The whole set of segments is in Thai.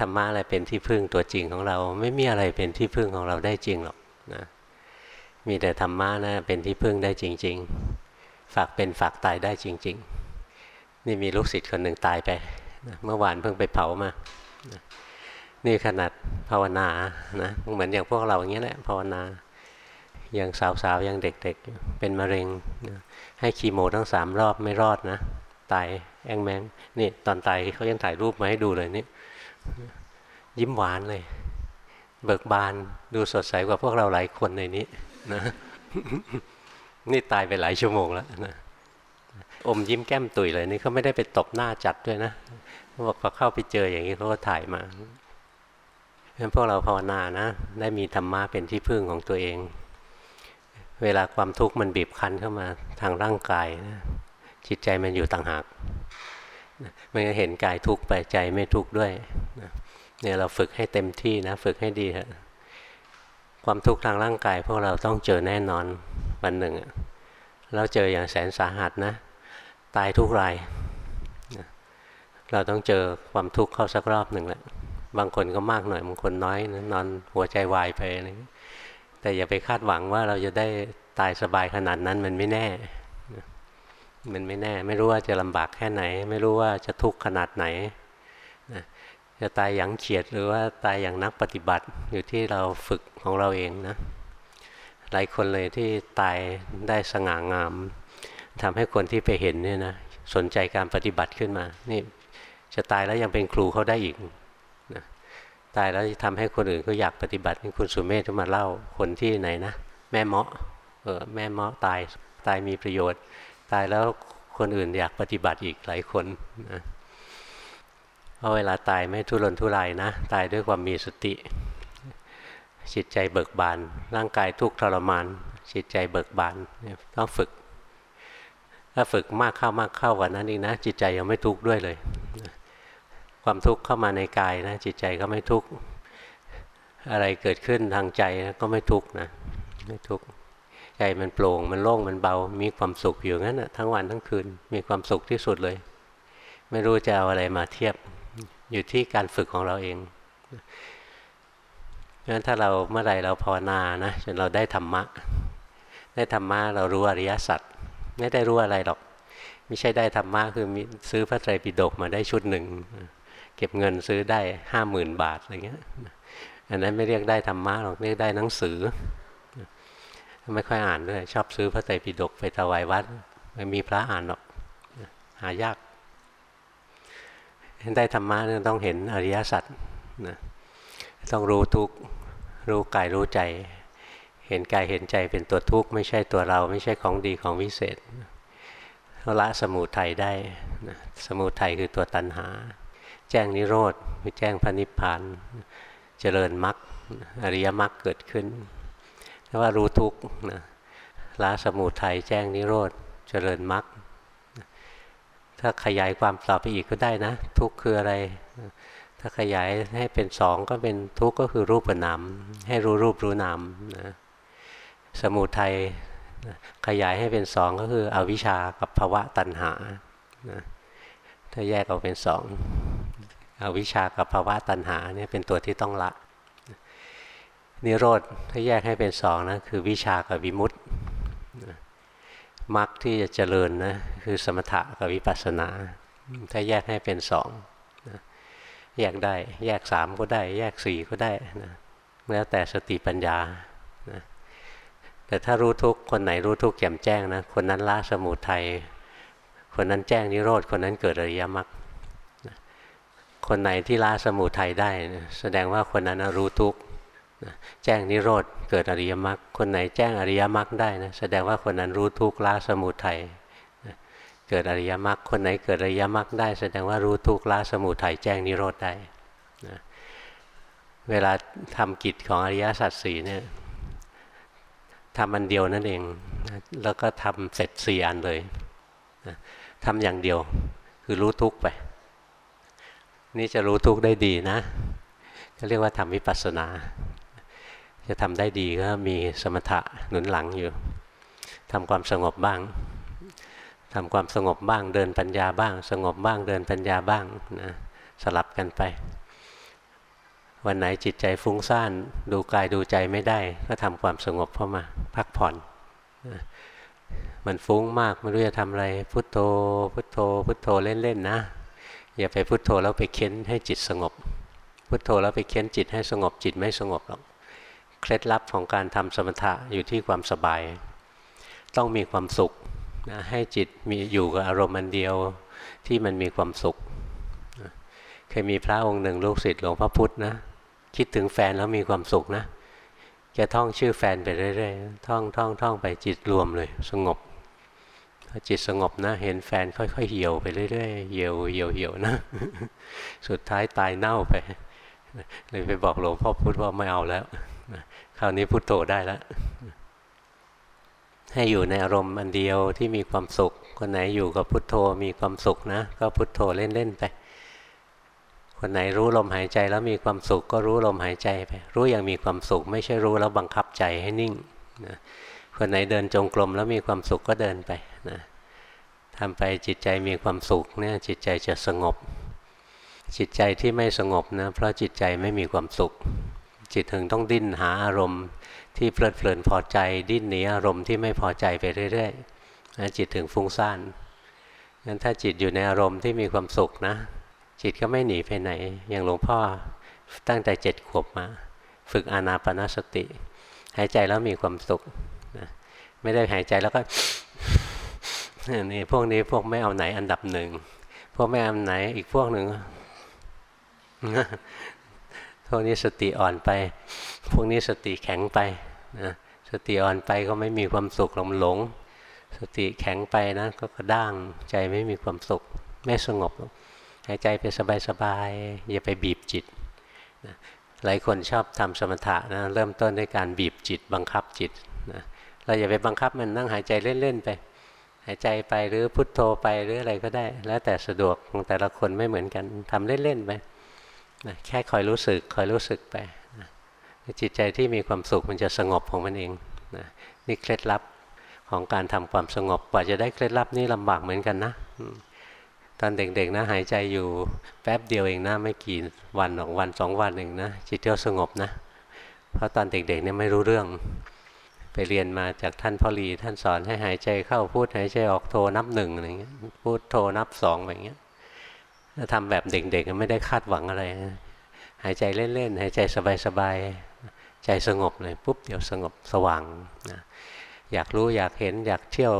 ธรรมะอะไรเป็นที่พึ่งตัวจริงของเรา ไม่มีอะไรเป็นที่พึ่งของเราได้จริงหรอกนะมีแต่ธรรมะนะเป็นที่พึ่งได้จริง ๆ ฝากเป็นฝากตายได้จริง ๆ นี่มีลูกศิษย์คนหนึ่งตายไปนะเมื่อวานเพิ่งไปเผามานะนี่ขนาดภาวนานะเหมือนอย่างพวกเราอย่างนี้แหละภาวนายังสาวๆยังเด็กๆ เป็นมะเร็งนะให้คีโมทั้งสามรอบไม่รอดนะตายแองแมงนี่ตอนตายเขายังถ่ายรูปมาให้ดูเลยนี่ ยิ้มหวานเลย เบิกบานดูสดใสกว่าพวกเราหลายคนในนี้นะนี่ตายไปหลายชั่วโมงแล้วนะอมยิ้มแก้มตุยเลยนี่เขาไม่ได้ไปตบหน้าจัดด้วยนะบอกพอเข้าไปเจออย่างนี้เขาก็ถ่ายมาเพราะพวกเราภาวนานะได้มีธรรมะเป็นที่พึ่งของตัวเอง เวลาความทุกข์มันบีบคั้นเข้ามาทางร่างกายนะจิตใจมันอยู่ต่างหาก มันก็เห็นกายทุกข์ไปใจไม่ทุกข์ด้วยเนี่ยเราฝึกให้เต็มที่นะ ฝึกให้ดีฮะความทุกข์ทางร่างกาย พวกเราต้องเจอแน่นอนวันหนึ่งแล้วเจออย่างแสนสาหัสนะ ตายทุกราย เราต้องเจอความทุกข์เข้าสักรอบหนึ่งแหละบางคนก็มากหน่อยบางคนน้อยนะนอนหัวใจวายไปอะไรแต่อย่าไปคาดหวังว่าเราจะได้ตายสบายขนาดนั้นมันไม่แน่ มันไม่แน่ ไม่รู้ว่าจะลำบากแค่ไหน ไม่รู้ว่าจะทุกข์ขนาดไหนนะจะตายอย่างเฉียดหรือว่าตายอย่างนักปฏิบัติอยู่ที่เราฝึกของเราเองนะหลายคนเลยที่ตายได้สง่างามทำให้คนที่ไปเห็นเนี่ยนะสนใจการปฏิบัติขึ้นมา นี่จะตายแล้วยังเป็นครูเขาได้อีกนะตายแล้วทำให้คนอื่นก็อยากปฏิบัติคุณสุเมธมาเล่าคนที่ไหนนะแม่เมาะเออแม่เมาะตายตายมีประโยชน์ ตายแล้วคนอื่นอยากปฏิบัติอีกหลายคนนะเพราะเวลาตายไม่ทุรนทุรายนะ ตายด้วยความมีสติ จิตใจเบิกบาน ร่างกายทุกทรมาน จิตใจเบิกบานต้องฝึก ถ้าฝึกมากเข้ามากเข้ากว่านั้นอีกนะ จิตใจยังไม่ทุกข์ด้วยเลย ความทุกข์เข้ามาในกายนะ จิตใจก็ไม่ทุกข์อะไรเกิดขึ้นทางใจก็ไม่ทุกข์นะ ไม่ทุกข์ ใจมันโปร่งมันโล่งมันเบา มีความสุขอยู่งั้นนะทั้งวันทั้งคืนมีความสุขที่สุดเลย ไม่รู้จะเอาอะไรมาเทียบอยู่ที่การฝึกของเราเองงั้นถ้าเราเมื่อไรเราภาวนานะจนเราได้ธรรมะ ได้ธรรมะเรารู้อริยสัจไม่ได้รู้อะไรหรอก ไม่ใช่ได้ธรรมะคือซื้อพระไตรปิฎกมาได้ชุดหนึ่ง เก็บเงินซื้อได้ห้าหมื่นบาทอะไรเงี้ยอันนั้นไม่เรียกได้ธรรมะหรอกเรียกได้หนังสือ ไม่ค่อยอ่านด้วยชอบซื้อพระไตรปิฎกไปถวายวัดไม่มีพระอ่านหรอก หายากได้ธรรมะเนี่ยต้องเห็นอริยสัจนะต้องรู้ทุกรู้กายรู้ใจ เห็นกายเห็นใจเป็นตัวทุกข์ไม่ใช่ตัวเราไม่ใช่ของดีของวิเศษละสมุทัยได้นะสมุทัยคือตัวตัณหา แจ้งนิโรธคือแจ้งพระนิพพานเจริญมรรคอริยมรรคเกิดขึ้น ว่ารู้ทุกนะละสมุทัยแจ้งนิโรธเจริญมรรคถ้าขยายความต่อไปอีกก็ได้นะ ทุกคืออะไร ถ้าขยายให้เป็นสองก็เป็นทุกก็คือรูปกับนามให้รู้รูปรู้นามนะสมุทัยขยายให้เป็นสองก็คืออวิชากับภาวะตัณหานะถ้าแยกออกเป็นสองอวิชากับภาวะตัณหาเนี่ยเป็นตัวที่ต้องละ นิโรธถ้าแยกให้เป็นสองนะคือวิชากับวิมุตติมรรคที่จะเจริญนะคือสมถะกับวิปัสสนา ถ้าแยกให้เป็นสองนะแยกได้แยกสามก็ได้ แยกสี่ก็ได้นะแล้วแต่สติปัญญานะแต่ถ้ารู้ทุกคนไหนรู้ทุกแจ่มแจ้งนะคนนั้นละสมุทัยคนนั้นแจ้งนิโรธคนนั้นเกิดอริยมรรคคนไหนที่ละสมุทัยได้ แสดงว่าคนนั้นรู้ทุกข แจ้งนิโรธเกิดอริยมรรคคนไหนแจ้งอริยมรรคได้นะแสดงว่าคนนั้นรู้ทุกข์ละสมุทัยเกิดอริยมรรคคนไหนเกิดอริยมรรคได้ แสดงว่ารู้ทุกข์ละสมุทัยแจ้งนิโรธได้นะเวลาทำกิจของอริยสัจสี่เนี่ยทำอันเดียวนั่นเอง แล้วก็ทำเสร็จสี่อันเลยนะทำอย่างเดียวคือรู้ทุกข์ไป นี่จะรู้ทุกข์ได้ดีนะก็เรียกว่าทำวิปัสสนา จะทำได้ดีก็มีสมถะหนุนหลังอยู่ทำความสงบบ้างทำความสงบบ้างเดินปัญญาบ้าง สงบบ้างเดินปัญญาบ้างนะสลับกันไป วันไหนจิตใจฟุ้งซ่านดูกายดูใจไม่ได้ ก็ทำความสงบเข้ามา พักผ่อน มันฟุ้งมากไม่รู้จะทำอะไร พุทโธ พุทโธ พุทโธเล่นๆนะ อย่าไปพุทโธแล้วไปเค้นให้จิตสงบ พุทโธแล้วไปเค้นจิตให้สงบจิตไม่สงบหรอก เคล็ดลับของการทำสมถะอยู่ที่ความสบาย ต้องมีความสุขนะให้จิตมีอยู่กับอารมณ์อันเดียวที่มันมีความสุข เคยมีพระองค์หนึ่งลูกศิษย์หลวงพ่อพุธนะ คิดถึงแฟนแล้วมีความสุขนะแกท่องชื่อแฟนไปเรื่อยๆ ท่องท่องท่องไปจิตรวมเลย สงบพอจิตสงบนะ เห็นแฟนค่อยๆเหี่ยวไปเรื่อยๆเหี่ยวเหี่ยวเหี่ยวนะ สุดท้ายตายเน่าไปเลยไปบอกหลวงพ่อพุธว่าไม่เอาแล้ว คราวนี้พุทโธได้แล้วให้อยู่ในอารมณ์อันเดียวที่มีความสุข คนไหนอยู่กับพุทโธมีความสุขนะ ก็พุทโธเล่นๆไป คนไหนรู้ลมหายใจแล้วมีความสุขก็รู้ลมหายใจไป รู้อย่างมีความสุข ไม่ใช่รู้แล้วบังคับใจให้นิ่งนะคนไหนเดินจงกรมแล้วมีความสุขก็เดินไปนะทำไปจิตใจมีความสุขเนี่ยจิตใจจะสงบ จิตใจที่ไม่สงบนะเพราะจิตใจไม่มีความสุข จิตถึงต้องดิ้นหาอารมณ์ ที่เพลิดเพลินพอใจ ดิ้นหนีอารมณ์ที่ไม่พอใจไปเรื่อยๆนะจิตถึงฟุ้งซ่านงั้นถ้าจิตอยู่ในอารมณ์ที่มีความสุขนะ จิตก็ไม่หนีไปไหน อย่างหลวงพ่อตั้งแต่เจ็ดขวบมา ฝึกอานาปนาสติ หายใจแล้วมีความสุขนะไม่ได้หายใจแล้วก็นี่พวกนี้พวกไม่เอาไหนอันดับหนึ่งพวกไม่เอาไหนอีกพวกหนึ่ง พวกนี้สติอ่อนไป พวกนี้สติแข็งไปนะสติอ่อนไปก็ไม่มีความสุขหลงหลง สติแข็งไปนะก็กระด้างใจไม่มีความสุข ไม่สงบหายใจไปสบายๆอย่าไปบีบจิตนะหลายคนชอบทำสมถะนะเริ่มต้นด้วยการบีบจิต บังคับจิตนะเราอย่าไปบังคับมันนั่งหายใจเล่นๆไป หายใจไปหรือพุทโธไปหรืออะไรก็ได้ แล้วแต่สะดวกของแต่ละคนไม่เหมือนกันทำเล่นๆไป นะแค่คอยรู้สึกคอยรู้สึกไปนะจิตใจที่มีความสุขมันจะสงบของมันเองนะนี่เคล็ดลับของการทำความสงบกว่าจะได้เคล็ดลับนี่ลำบากเหมือนกันนะตอนเด็กๆนะหายใจอยู่แป๊บเดียวเองนะไม่กี่วันสองวันสองวันเองนะจิตก็สงบนะเพราะตอนเด็กๆเนี่ยไม่รู้เรื่อง ไปเรียนมาจากท่านพ่อรีท่านสอนให้หายใจเข้าพูดหายใจออกโทนับหนึ่งอะไรเงี้ยพูดโทนับสองแบบเงี้ย ทำแบบเด็กๆไม่ได้คาดหวังอะไร หายใจเล่นๆ หายใจสบายๆ ใจสงบเลยปุ๊บเดี๋ยวสงบสว่างนะอยากรู้อยากเห็นอยากเที่ยว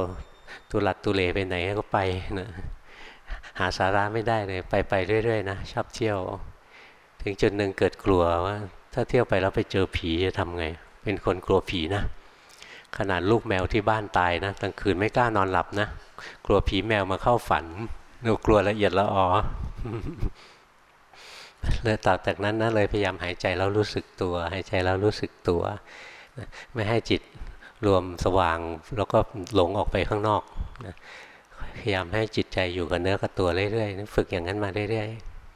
ตุลัดตุเลไปไหนก็ไปนะหาสาระไม่ได้เลยไปไปเรื่อยๆนะชอบเที่ยว ถึงจุดหนึ่งเกิดกลัวว่า ถ้าเที่ยวไปแล้วไปเจอผีจะทำไง เป็นคนกลัวผีนะ ขนาดลูกแมวที่บ้านตายนะกลางคืนไม่กล้านอนหลับนะ กลัวผีแมวมาเข้าฝันหนูกลัวละเอียดละออ เลยต่อจากนั้นนะเลยพยายามหายใจแล้วรู้สึกตัว หายใจแล้วรู้สึกตัว ไม่ให้จิตรวมสว่าง แล้วก็หลงออกไปข้างนอกนะพยายามให้จิตใจอยู่กับเนื้อกับตัวเรื่อยๆฝึกอย่างนั้นมาเรื่อย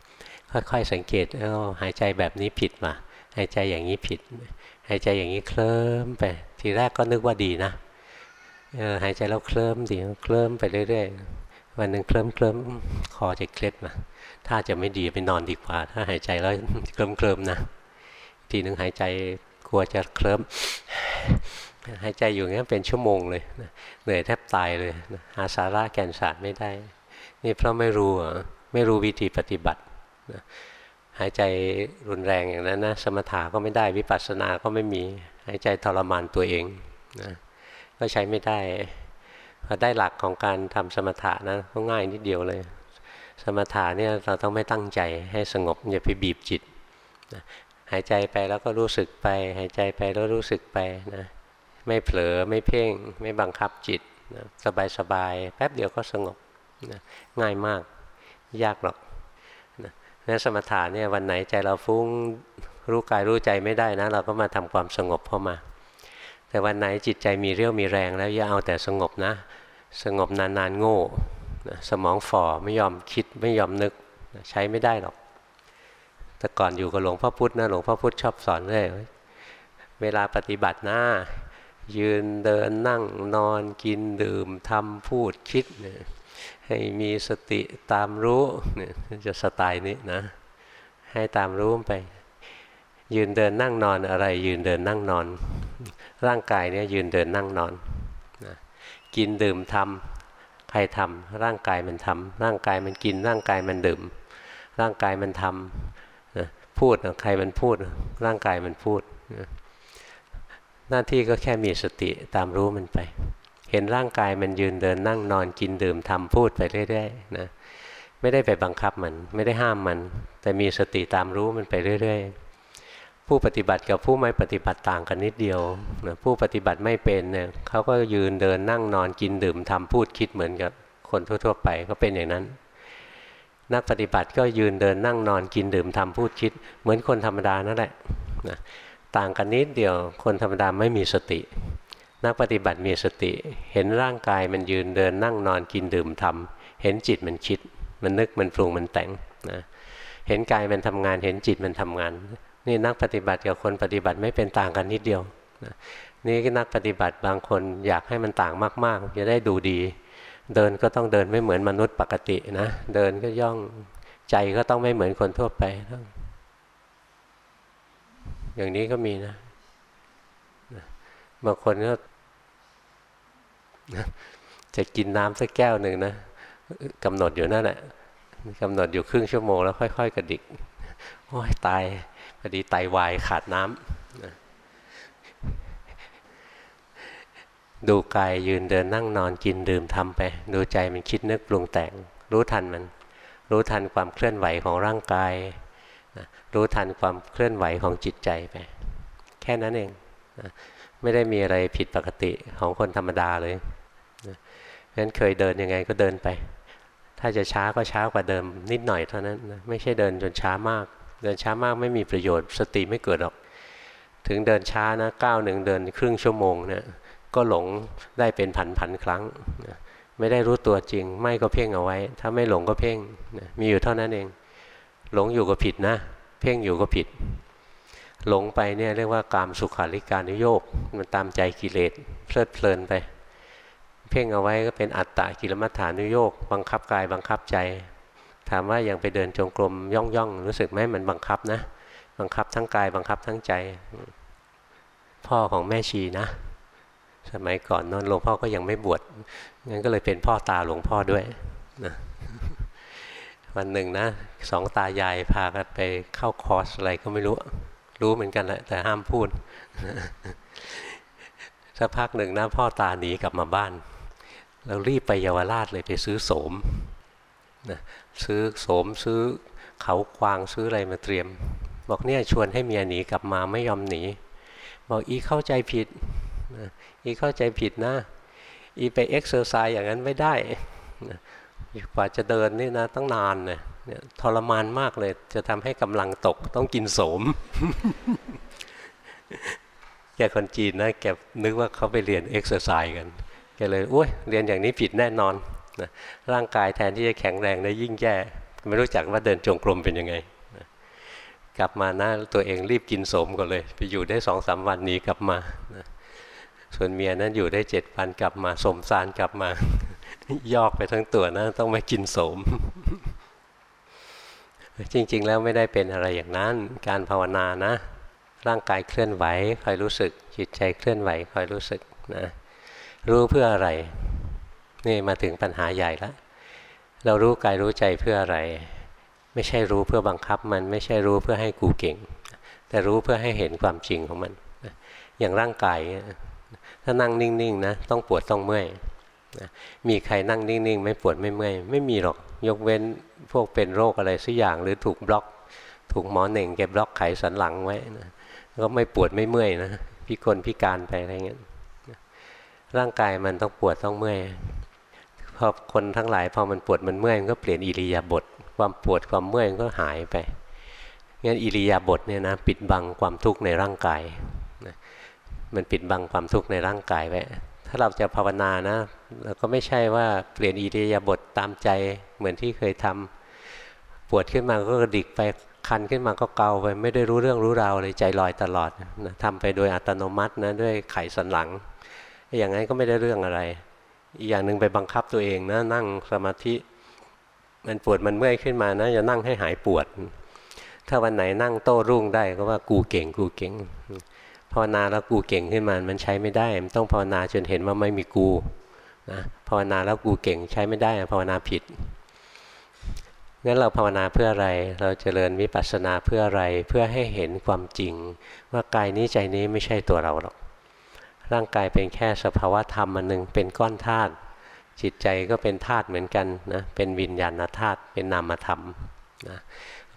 ๆค่อยๆสังเกตเออหายใจแบบนี้ผิดมาหายใจอย่างนี้ผิด หายใจอย่างนี้เคลิ้มไป ทีแรกก็นึกว่าดีนะเออหายใจแล้วเคลิ้มดีเคลิ้มไปเรื่อยๆวันหนึ่งเคลิ้มเคลิ้มคอจะเคล็ดมา ถ้าจะไม่ดีไปนอนดีกว่า ถ้าหายใจแล้วเคลิ้มเคลิมนะทีหนึ่งหายใจกลัวจะเคลิ้มหายใจอยู่งั้นเป็นชั่วโมงเลยเหนื่อยแทบตายเลยหาสาระแก่นสารไม่ได้ นี่เพราะไม่รู้ไม่รู้วิธีปฏิบัติหายใจรุนแรงอย่างนั้นนะสมถะก็ไม่ได้วิปัสสนาก็ไม่มีหายใจทรมานตัวเองนะก็ใช้ไม่ได้พอได้หลักของการทำสมถะนะก็ง่ายนิดเดียวเลย สมถะเนี่ยเราต้องไม่ตั้งใจให้สงบอย่าไปบีบจิตนะหายใจไปแล้วก็รู้สึกไป หายใจไปแล้วรู้สึกไปนะไม่เผลอไม่เพ่ง ไม่บังคับจิตนะสบายสบายแป๊บเดียวก็สงบนะง่ายมากยากหรอกนะนั้นสมถะเนี่ยวันไหนใจเราฟุ้งรู้กายรู้ใจไม่ได้นะ เราก็มาทำความสงบเข้ามา แต่วันไหนจิตใจมีเรี่ยวมีแรงแล้วอย่าเอาแต่สงบนะ สงบนานๆโง่ นะสมองฝ่อไม่ยอมคิดไม่ยอมนึกนะใช้ไม่ได้หรอก แต่ก่อนอยู่กับหลวงพ่อพุธนะหลวงพ่อพุธชอบสอนเลยเวลาปฏิบัติหน้า ยืนเดินนั่งนอนกินดื่มทำพูดคิดให้มีสติตามรู้เนี่ยจะสไตล์นี้นะ ให้ตามรู้ไป ยืนเดินนั่งนอนอะไร ยืนเดินนั่งนอน ร่างกายเนี่ยยืนเดินนั่งนอนนะกินดื่มทำ ใครทำร่างกายมันทำร่างกายมันกิน ร่างกายมันดื่ม ร่างกายมันทำนะพูดใครมันพูด ร่างกายมันพูดนะหน้าที่ก็แค่มีสติตามรู้มันไป เห็นร่างกายมันยืนเดินนั่งนอนกินดื่มทำพูดไปเรื่อยๆนะไม่ได้ไปบังคับมัน ไม่ได้ห้ามมัน แต่มีสติตามรู้มันไปเรื่อย ๆ ผู้ปฏิบัติกับผู้ไม่ปฏิบัติต่างกันนิดเดียวนะผู้ปฏิบัติไม่เป็นเนี่ยเขาก็ยืนเดินนั่งนอนกินดื่มทำพูดคิดเหมือนกับคนทั่ว ๆ ไปก็เป็นอย่างนั้น นักปฏิบัติก็ยืนเดินนั่งนอนกินดื่มทำพูดคิด เหมือนคนธรรมดานั่นแหละนะต่างกันนิดเดียวคนธรรมดาไม่มีสติ นักปฏิบัติมีสติ เห็นร่างกายมันยืนเดินนั่งนอนกินดื่มทำเห็นจิตมันคิด มันนึกมันปรุงมันแต่งนะเห็นกายมันทำงาน เห็นจิตมันทำงาน นี่นักปฏิบัติกับคนปฏิบัติไม่เป็นต่างกันนิดเดียวนะนี่นักปฏิบัติบางคนอยากให้มันต่างมากๆจะได้ดูดี เดินก็ต้องเดินไม่เหมือนมนุษย์ปกตินะเดินก็ย่องใจก็ต้องไม่เหมือนคนทั่วไป อย่างนี้ก็มีนะบางคนก็จะกินน้ำสักแก้วหนึ่งนะกำหนดอยู่นั่นแหละกำหนดอยู่ครึ่งชั่วโมงแล้วค่อย ๆ กระดิก โอ้ยตายพอดีไตาวายขาดน้ำดูกายยืนเดินนั่งนอนกินดื่มทำไป ดูใจมันคิดนึกปรุงแต่ง รู้ทันมัน รู้ทันความเคลื่อนไหวของร่างกาย รู้ทันความเคลื่อนไหวของจิตใจไป แค่นั้นเองไม่ได้มีอะไรผิดปกติของคนธรรมดาเลยนะงั้นเคยเดินยังไงก็เดินไป ถ้าจะช้าก็ช้ากว่าเดิม นิดหน่อยเท่านั้นนะไม่ใช่เดินจนช้ามาก เดินช้ามากไม่มีประโยชน์ สติไม่เกิดหรอก ถึงเดินช้านะก้าวหนึ่งเดินครึ่งชั่วโมงเนะี่ยก็หลงได้เป็นพันพันครั้งนะไม่ได้รู้ตัวจริง ไม่ก็เพ่งเอาไว้ ถ้าไม่หลงก็เพ่งนะมีอยู่เท่านั้นเอง หลงอยู่ก็ผิดนะ เพ่งอยู่ก็ผิด หลงไปเนี่ยเรียกว่ากามสุขาริการุโยกมันตามใจกิเลสเพลิดเพลินไป เพ่งเอาไว้ก็เป็นอัตตะกิลมัฏฐานุโยกบังคับกายบังคับใจ ถามว่ายังไปเดินจงกรมย่องย่องรู้สึกไหมมันบังคับนะ บังคับทั้งกายบังคับทั้งใจ พ่อของแม่ชีนะ สมัยก่อนนอนหลวงพ่อก็ยังไม่บวชงั้นก็เลยเป็นพ่อตาหลวงพ่อด้วยนะวันหนึ่งนะสองตายายพากันไปเข้าคอร์สอะไรก็ไม่รู้ รู้เหมือนกันแหละแต่ห้ามพูดสักพักหนึ่งนะพ่อตาหนีกลับมาบ้าน เรารีบไปเยาวราชเลยไปซื้อโสมนะซื้อโสมซื้อเขาควางซื้ออะไรมาเตรียม บอกเนี่ยชวนให้เมียหนีกลับมาไม่ยอมหนี บอกอีเข้าใจผิดอีเข้าใจผิดนะ อีไป exercise อย่างนั้นไม่ได้กว่าจะเดินนี่นะตั้งนานเนี่ยทรมานมากเลย จะทำให้กำลังตกต้องกินโสม แกคนจีนนะแกนึกว่าเขาไปเรียนเอ็กซ์ไซส์กัน แกเลยอุ้ยเรียนอย่างนี้ผิดแน่นอนนะร่างกายแทนที่จะแข็งแรงนะยิ่งแย่ไม่รู้จักว่าเดินจงกรมเป็นยังไงนะกลับมานะตัวเองรีบกินโสมก่อนเลย ไปอยู่ได้สองสามวันนี้กลับมานะส่วนเมียนั้นอยู่ได้เจ็ดวันกลับมาสมสารกลับมา ยอกไปทั้งตัวนะต้องมากินโสม จริง ๆ แล้วไม่ได้เป็นอะไรอย่างนั้น การภาวนานะ ร่างกายเคลื่อนไหวคอยรู้สึกจิตใจเคลื่อนไหวคอยรู้สึกนะ รู้เพื่ออะไร นี่มาถึงปัญหาใหญ่ล้วเรารู้กายรู้ใจเพื่ออะไร ไม่ใช่รู้เพื่อบังคับมันไม่ใช่รู้เพื่อให้กูเก่ง แต่รู้เพื่อให้เห็นความจริงของมัน อย่างร่างกายถ้านั่งนิ่งๆนะต้องปวดต้องเมื่อยมีใครนั่งนิ่งๆ ไม่ปวดไม่เมื่อยไม่มีหรอกยกเว้นพวกเป็นโรคอะไรสักอย่างหรือถูกบล็อก ถูกหมอเหน่งเก็บบล็อกไขสันหลังไว้นะก็ไม่ปวดไม่เมื่อยนะพิกลพิการไปอะไรเงี้ย ร่างกายมันต้องปวดต้องเมื่อยพอคนทั้งหลายพอมันปวดมันเมื่อยมันก็เปลี่ยนอิริยาบถความปวดความเมื่อยก็หายไปงั้นอิริยาบถเนี่ยนะปิดบังความทุกข์ในร่างกายมันปิดบังความทุกข์ในร่างกายไว้ถ้าเราจะภาวนานะเราก็ไม่ใช่ว่าเปลี่ยนอิริยาบถตามใจเหมือนที่เคยทำปวดขึ้นมาก็กระดิกไปคันขึ้นมาก็เกาไปไม่ได้รู้เรื่องรู้ราวเลยใจลอยตลอดนะทำไปโดยอัตโนมัตินะด้วยไขสันหลัง อย่างนั้นก็ไม่ได้เรื่องอะไร อีกอย่างหนึ่งไปบังคับตัวเองนะนั่งสมาธิ มันปวดมันเมื่อยขึ้นมานะจะนั่งให้หายปวด ถ้าวันไหนนั่งโต้รุ่งได้ก็ว่ากูเก่งกูเก่งภาวนาแล้วกูเก่งขึ้นมา มันใช้ไม่ได้ มันต้องภาวนาจนเห็นว่าไม่มีกูนะภาวนาแล้วกูเก่งใช้ไม่ได้ภาวนาผิด งั้นเราภาวนาเพื่ออะไร เราจเจริญวิปัสสนาเพื่ออะไร เพื่อให้เห็นความจริง ว่ากายนี้ใจนี้ไม่ใช่ตัวเราหรอก ร่างกายเป็นแค่สภาวะธรรมอันหนึ่งเป็นก้อนธาตุจิตใจก็เป็นธาตุเหมือนกันนะเป็นวิญญาณธาตุเป็นนามธรรมนะ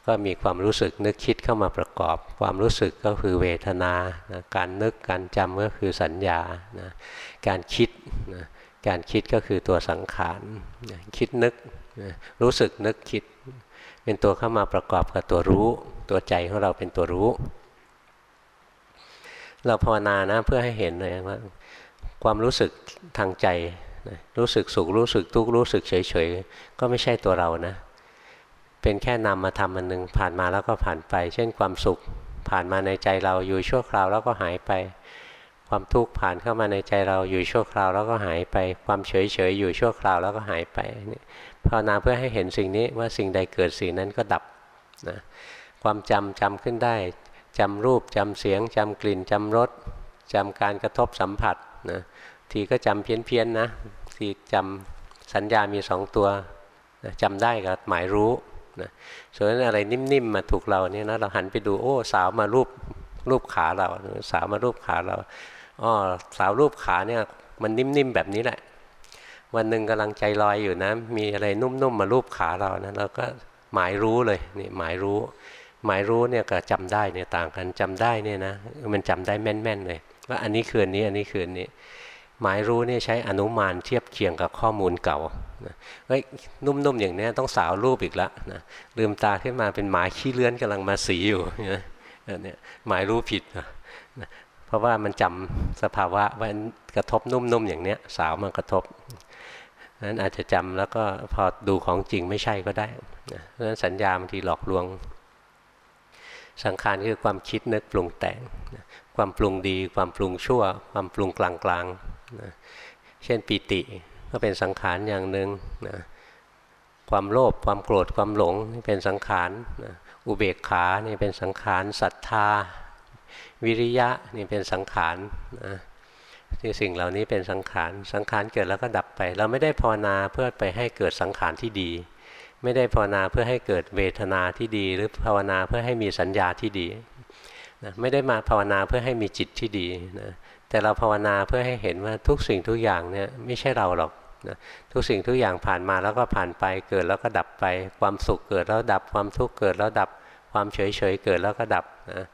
ก็มีความรู้สึกนึกคิดเข้ามาประกอบ ความรู้สึกก็คือเวทนานะการนึกการจำก็คือสัญญานะการคิดนะการคิดก็คือตัวสังขารนะคิดนึกนะรู้สึกนึกคิด เป็นตัวเข้ามาประกอบกับตัวรู้ ตัวใจของเราเป็นตัวรู้ เราภาวนานะเพื่อให้เห็นเลยว่าความรู้สึกทางใจรู้สึกสุขรู้สึกทุกข์รู้สึกเฉยๆ ก็ไม่ใช่ตัวเรานะ เป็นแค่นำมาทำอันหนึ่งผ่านมาแล้วก็ผ่านไป เช่นความสุขผ่านมาในใจเราอยู่ชั่วคราวแล้วก็หายไป ความทุกข์ผ่านเข้ามาในใจเราอยู่ชั่วคราวแล้วก็หายไป ความเฉยเฉยอยู่ชั่วคราวแล้วก็หายไปภาวนาเพื่อให้เห็นสิ่งนี้ว่าสิ่งใดเกิดสิ่งนั้นก็ดับนะความจำจำขึ้นได้ จำรูปจำเสียงจำกลิ่นจำรสจำการกระทบสัมผัสนะทีก็จำเพี้ยนๆนะทีจำสัญญามีสองตัวจำได้กับหมายรู้นะส่วนอะไรนิ่มๆมาถูกเราเนี่ยนะเราหันไปดูโอ้สาวมารูปรูปขาเรา สาวมารูปขาเราอ๋อสาวรูปขาเนี่ยมันนิ่มๆแบบนี้แหละ วันหนึ่งกำลังใจลอยอยู่นะ มีอะไรนุ่มๆมารูปขาเรานะเราก็หมายรู้เลยนี่หมายรู้ หมายรู้เนี่ยกับจำได้เนี่ยต่างกันจำได้เนี่ยนะมันจำได้แม่นๆเลยว่าอันนี้คืนนี้อันนี้คืนนี้ หมายรู้เนี่ยใช้อนุมานเทียบเคียงกับข้อมูลเก่าเฮ้ยนุ่มๆอย่างนี้ต้องสาวรูปอีกแล้วนะลืมตาขึ้นมาเป็นหมาขี้เลื้อนกำลังมาสีอยู่เนี่ยหมายรู้ผิดนะเพราะว่ามันจำสภาวะว่ากระทบนุ่มๆอย่างเนี้ยสาวมากระทบนั้นอาจจะจำแล้วก็พอดูของจริงไม่ใช่ก็ได้นะเพราะฉะนั้นสัญญาบางทีหลอกลวง สังขารคือความคิดนึกปรุงแต่ง ความปรุงดี ความปรุงชั่ว ความปรุงกลางๆนะเช่นปีติก็เป็นสังขารอย่างหนึ่งนะความโลภความโกรธความหลงนี่เป็นสังขารนะอุเบกขานี่เป็นสังขารศรัทธา วิริยะนี่เป็นสังขารนะที่สิ่งเหล่านี้เป็นสังขาร สังขารเกิดแล้วก็ดับไป เราไม่ได้ภาวนาเพื่อไปให้เกิดสังขารที่ดี ไม่ได้ภาวนาเพื่อให้เกิดเวทนาที่ดี หรือภาวนาเพื่อให้มีสัญญาที่ดีนะไม่ได้มาภาวนาเพื่อให้มีจิตที่ดีนะแต่เราภาวนาเพื่อให้เห็นว่าทุกสิ่งทุกอย่างเนี่ยไม่ใช่เราหรอกนะทุกสิ่งทุกอย่างผ่านมาแล้วก็ผ่านไปเกิดแล้วก็ดับไป ความสุขเกิดแล้วดับความทุกข์เกิดแล้วดับความเฉยเฉยเกิดแล้วก็ดับนะ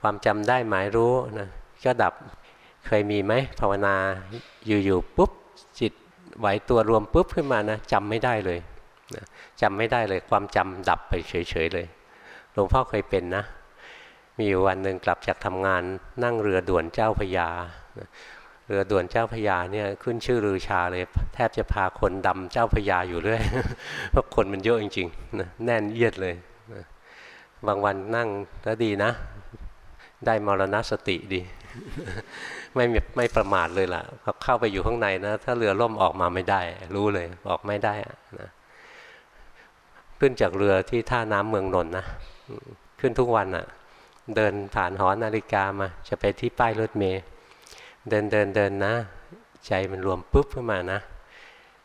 ความจำได้หมายรู้นะก็ดับเคยมีไหมภาวนาอยู่ๆปุ๊บจิตไหวตัวรวมปุ๊บขึ้นมานะจำไม่ได้เลย นะจำไม่ได้เลยความจำดับไปเฉยๆเลย หลวงพ่อเคยเป็นนะ มีอยู่วันหนึ่งกลับจากทำงานนั่งเรือด่วนเจ้าพยา เรือด่วนเจ้าพยาเนี่ยขึ้นชื่อลือชาเลย แทบจะพาคนดำเจ้าพยาอยู่เรื่อยเพราะคนมันเยอะจริงๆนะแน่นเอียดเลยนะบางวันนั่งก็ดีนะ ได้มรณสติดีไม่ไม่ประมาทเลยล่ะพอเข้าไปอยู่ข้างในนะ ถ้าเรือล่มออกมาไม่ได้ รู้เลยออกไม่ได้นะ ขึ้นจากเรือที่ท่าน้ำเมืองนนท์นะขึ้นทุกวันอะ่ะ เดินผ่านหอนาฬิกามา จะไปที่ป้ายรถเมย์เดินเดินเดินนะ ใจมันรวมปุ๊บขึ้นมานะ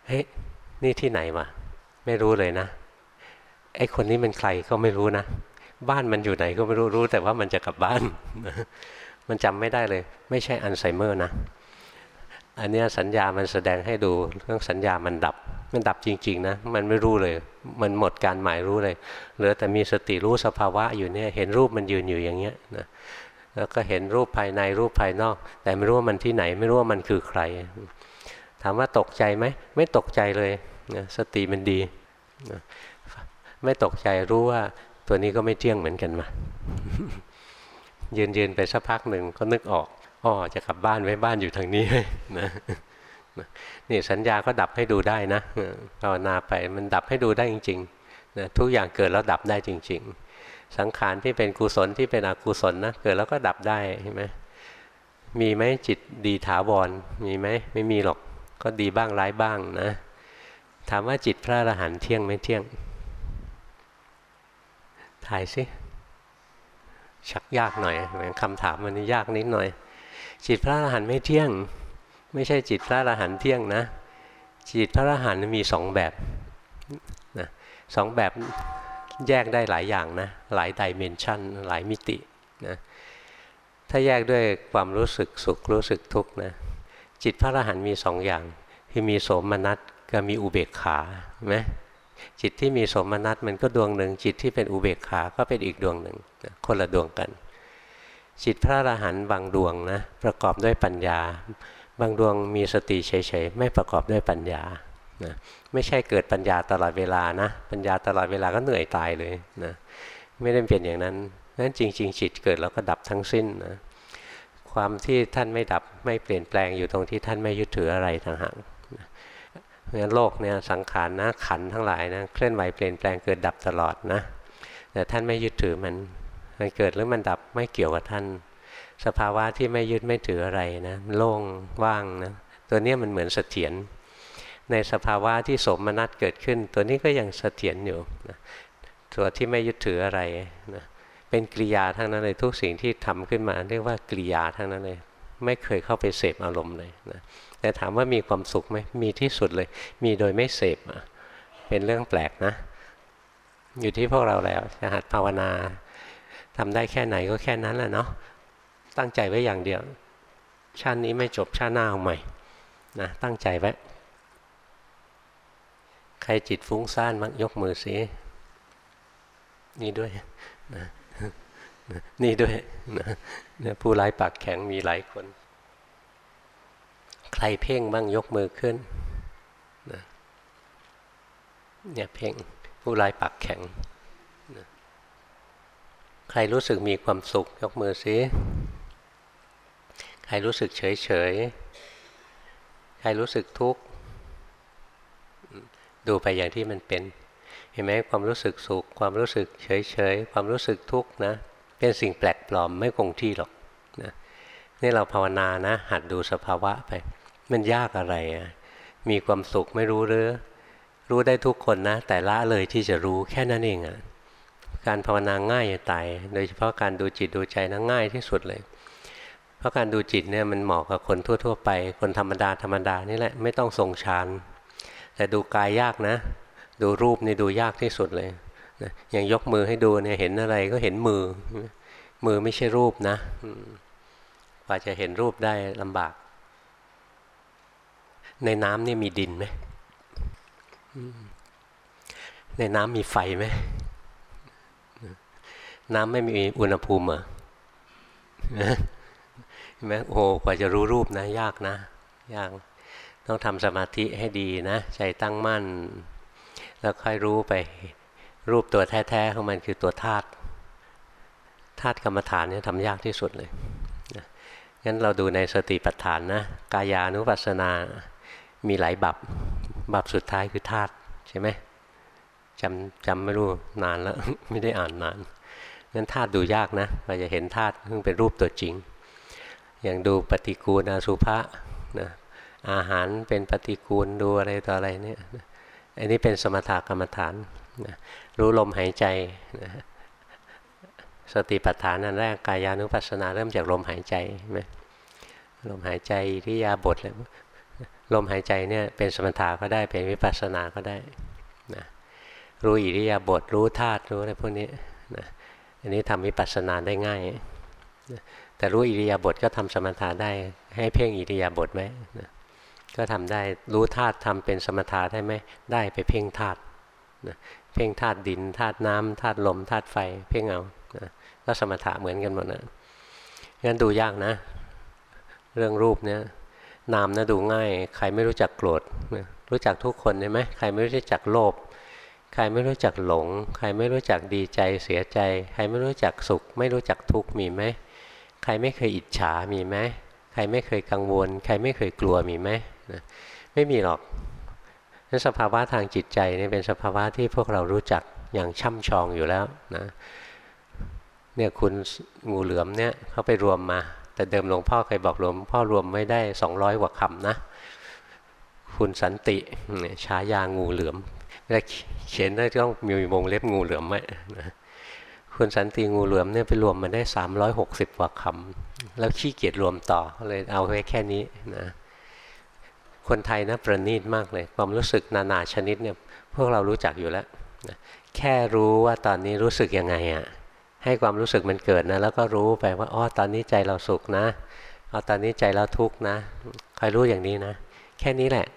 เฮ้ยนี่ที่ไหนวะไม่รู้เลยนะไอ้คนนี้เป็นใครก็ไม่รู้นะบ้านมันอยู่ไหนก็ไม่รู้รู้ แต่ว่ามันจะกลับบ้าน มันจำไม่ได้เลย ไม่ใช่อัลไซเมอร์นะ อันนี้สัญญามันแสดงให้ดูเรื่องสัญญามันดับ มันดับจริงๆนะมันไม่รู้เลย มันหมดการหมายรู้เลยเหลือแต่มีสติรู้สภาวะอยู่เนี่ยเห็นรูปมันยืนอยู่อย่างเงี้ยนะแล้วก็เห็นรูปภายในรูปภายนอก แต่ไม่รู้ว่ามันที่ไหน ไม่รู้ว่ามันคือใคร ถามว่าตกใจไหมไม่ตกใจเลยนะสติมันดีนะไม่ตกใจรู้ว่าตัวนี้ก็ไม่เที่ยงเหมือนกันมายืนยืนไปสักพักหนึ่งก็นึกออก อ๋อจะกลับบ้านไว้บ้านอยู่ทางนี้นะนี่สัญญาก็ดับให้ดูได้นะภาวนาไปมันดับให้ดูได้จริงๆนะทุกอย่างเกิดแล้วดับได้จริง ๆ สังขารที่เป็นกุศลที่เป็นอกุศลนะเกิดแล้วก็ดับได้ใช่ไหมมีไหมจิตดีถาวรมีไหมไม่มีหรอกก็ดีบ้างร้ายบ้างนะ ถามว่าจิตพระอรหันต์เที่ยงไม่เที่ยง ถ่ายสิชักยากหน่อยคำถามมันยากนิดหน่อย จิตพระอรหันต์ไม่เที่ยง ไม่ใช่จิตพระอรหันต์เที่ยงนะ จิตพระอรหันต์มีสองแบบนะสองแบบแยกได้หลายอย่างนะ หลายดิเมนชันหลายมิตินะถ้าแยกด้วยความรู้สึกสุขรู้สึกทุกข์นะจิตพระอรหันต์มีสองอย่าง คือมีโสมนัสกับมีอุเบกขาไหมจิตที่มีสมนัตมันก็ดวงหนึ่งจิตที่เป็นอุเบกขาก็เป็นอีกดวงหนึ่งคนละดวงกัน จิตพระอรหันต์บางดวงนะประกอบด้วยปัญญา บางดวงมีสติเฉยๆไม่ประกอบด้วยปัญญานะไม่ใช่เกิดปัญญาตลอดเวลานะปัญญาตลอดเวลาก็เหนื่อยตายเลยนะไม่ได้เป็นอย่างนั้นนั้นจริง ๆ จิตเกิดแล้วก็ดับทั้งสิ้นนะความที่ท่านไม่ดับไม่เปลี่ยนแปลงอยู่ตรงที่ท่านไม่ยึดถืออะไรต่างหากเพราะฉะนั้นโลกเนี่ยสังขารนะขันทั้งหลายนะเคลื่อนไหวเปลี่ยนแปลงเกิดดับตลอดนะแต่ท่านไม่ยึดถือมัน มันเกิดหรือมันดับไม่เกี่ยวกับท่าน สภาวะที่ไม่ยึดไม่ถืออะไรนะโล่งว่างนะตัวนี้มันเหมือนเสถียรในสภาวะที่สมนัตเกิดขึ้น ตัวนี้ก็ยังเสถียรอยู่นะตัวที่ไม่ยึดถืออะไรนะเป็นกิริยาทั้งนั้นเลยทุกสิ่งที่ทำขึ้นมาเรียกว่ากิริยาทั้งนั้นเลย ไม่เคยเข้าไปเสพอารมณ์เลยนะแต่ถามว่ามีความสุขไหมมีที่สุดเลย มีโดยไม่เสพเป็นเรื่องแปลกนะ อยู่ที่พวกเราแล้วจะหัดภาวนา ทำได้แค่ไหนก็แค่นั้นแหละเนาะตั้งใจไว้อย่างเดียว ชาตินี้ไม่จบชาติหน้าเอาใหม่นะตั้งใจไว้ ใครจิตฟุ้งซ่านมักยกมือสินี่ด้วยนะนี่ด้วยนะผู้ร้ายปากแข็งมีหลายคน ใครเพ่งบ้างยกมือขึ้นนะเนี่ยเพ่งผู้ลายปากแข็ง รรู้สึกมีความสุขยกมือซิใครรู้สึกเฉยเฉยใครรู้สึกทุกข์ดูไปอย่างที่มันเป็น เห็นไหมความรู้สึกสุข ความรู้สึกเฉยเฉยความรู้สึกทุกข์นะ เป็นสิ่งแปลกปลอมไม่คงที่หรอกนะนี่เราภาวนานะ หัดดูสภาวะไป มันยากอะไรอะมีความสุขไม่รู้หรือรู้ได้ทุกคนนะ แต่ละเลยที่จะรู้แค่นั้นเองอะ การภาวนาง่ายจะตาย โดยเฉพาะการดูจิตดูใจนะง่ายที่สุดเลย เพราะการดูจิตเนี่ยมันเหมาะกับคนทั่ว ๆ ไป คนธรรมดาธรรมดานี่แหละไม่ต้องทรงฌานแต่ดูกายยากนะ ดูรูปนี่ดูยากที่สุดเลยนะอย่างยกมือให้ดูเนี่ยเห็นอะไรก็เห็นมือ มือไม่ใช่รูปนะกว่าจะเห็นรูปได้ลำบาก ในน้ำนี่มีดินไหมในน้ำมีไฟไหม น้ำไม่มีอุณหภูมิเหรอเห็นไหมโอ้กว่าจะรู้รูปนะ ยากนะ ยาก ต้องทำสมาธิให้ดีนะใจตั้งมั่น แล้วค่อยรู้ไปรูปตัวแท้ๆของมันคือตัวธาตุธาตุกรรมฐานเนี่ยทำยากที่สุดเลยงั้นเราดูในสติปัฏฐานนะ กายานุปัสสนา มีหลายบับ บับสุดท้ายคือธาตุใช่ไหมจำจำไม่รู้นานแล้ว ไม่ได้อ่านนาน งั้นธาตุดูยากนะเราจะเห็นธาตุเพิ่งเป็นรูปตัวจริง อย่างดูปฏิกูลอสุภะนะอาหารเป็นปฏิกูลดูอะไรต่ออะไรเนี่ยอันนี้เป็นสมถกรรมฐานนะรู้ลมหายใจนะสติปัฏฐานอันแรกกายานุปัสสนาเริ่มจากลมหายใจไหมลมหายใจที่ยาบทเลยลมหายใจเนี่ยเป็นสมถะก็ได้เป็นวิปัสสนาก็ได้นะรู้อิริยาบถรู้ธาตุรู้อะไรพวกนี้นะ อันนี้ทำวิปัสสนาได้ง่าย แต่รู้อิริยาบถก็ทำสมถะได้ ให้เพ่งอิริยาบถไหมก็ทำได้รู้ธาตุทำเป็นสมถะได้ไหมได้ไปเพ่งธาตุเพ่งธาตุดินธาตุน้ำธาตุลมธาตุไฟ เพ่งเอาก็สมถะเหมือนกันหมดนะงั้นดูยากนะ เรื่องรูปเนี่ยนามนะดูง่าย ใครไม่รู้จักโกรธรู้จักทุกคนใช่ไหมใครไม่รู้จักโลภ ใครไม่รู้จักหลง ใครไม่รู้จักดีใจเสียใจ ใครไม่รู้จักสุข ไม่รู้จักทุกข์มีไหมใครไม่เคยอิจฉามีไหมใครไม่เคยกังวล ใครไม่เคยกลัวมีไหมนะไม่มีหรอกนั้นสภาวะทางจิตใจนี่เป็นสภาวะที่พวกเรารู้จักอย่างช่ำชองอยู่แล้วนะเนี่ยคุณงูเหลือมเนี่ยเขาไปรวมมา แต่เดิมหลวงพ่อเคยบอกหลวงพ่อรวมไม่ได้สองร้อยกว่าคำนะ คุณสันติฉายางูเหลือม เวลาเขียนได้ต้องมีวงเล็บงูเหลือมไหมคคุณสันติงูเหลือมเนี่ยไปรวมมันได้ 360กว่าคำแล้วขี้เกียจรวมต่อเลยเอาไว้แค่นี้นะคนไทยนะประณีตมากเลย ความรู้สึกนานาชนิดเนี่ยพวกเรารู้จักอยู่แล้วนะแค่รู้ว่าตอนนี้รู้สึกยังไงอะ่ะให้ความรู้สึกมันเกิดนะแล้วก็รู้ไปว่าอ๋อตอนนี้ใจเราสุขนะเอาตอนนี้ใจเราทุกข์นะคอยรู้อย่างนี้นะ แค่นี้แหละ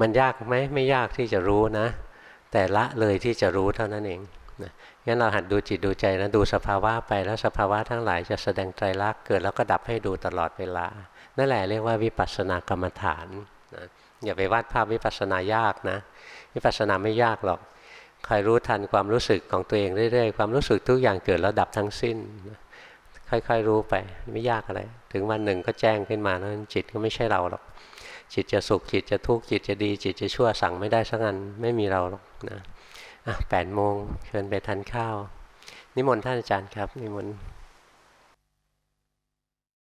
มันยากไหมไม่ยากที่จะรู้นะ แต่ละเลยที่จะรู้เท่านั้นเองนะงั้นเราหัดดูจิตดูใจนะดูสภาวะไปแล้วสภาวะทั้งหลายจะแสดงไตรลักษณ์เกิดแล้วก็ดับให้ดูตลอดเวลา นั่นแหละเรียกว่าวิปัสสนากรรมฐานนะอย่าไปวาดภาพวิปัสสนายากนะ วิปัสสนาไม่ยากหรอกคอยรู้ทันความรู้สึกของตัวเองเรื่อยๆ ความรู้สึกทุกอย่างเกิดแล้วดับทั้งสิ้น ค่อยๆรู้ไปไม่ยากอะไร ถึงวันหนึ่งก็แจ้งขึ้นมาแล้วจิตก็ไม่ใช่เราหรอก จิตจะสุขจิตจะทุกข์จิตจะดี จิตจะชั่วสั่งไม่ได้สักอันไม่มีเราหรอกนะอะแปดโมงเชิญไปทานข้าว นิมนต์ท่านอาจารย์ครับ นิมนต์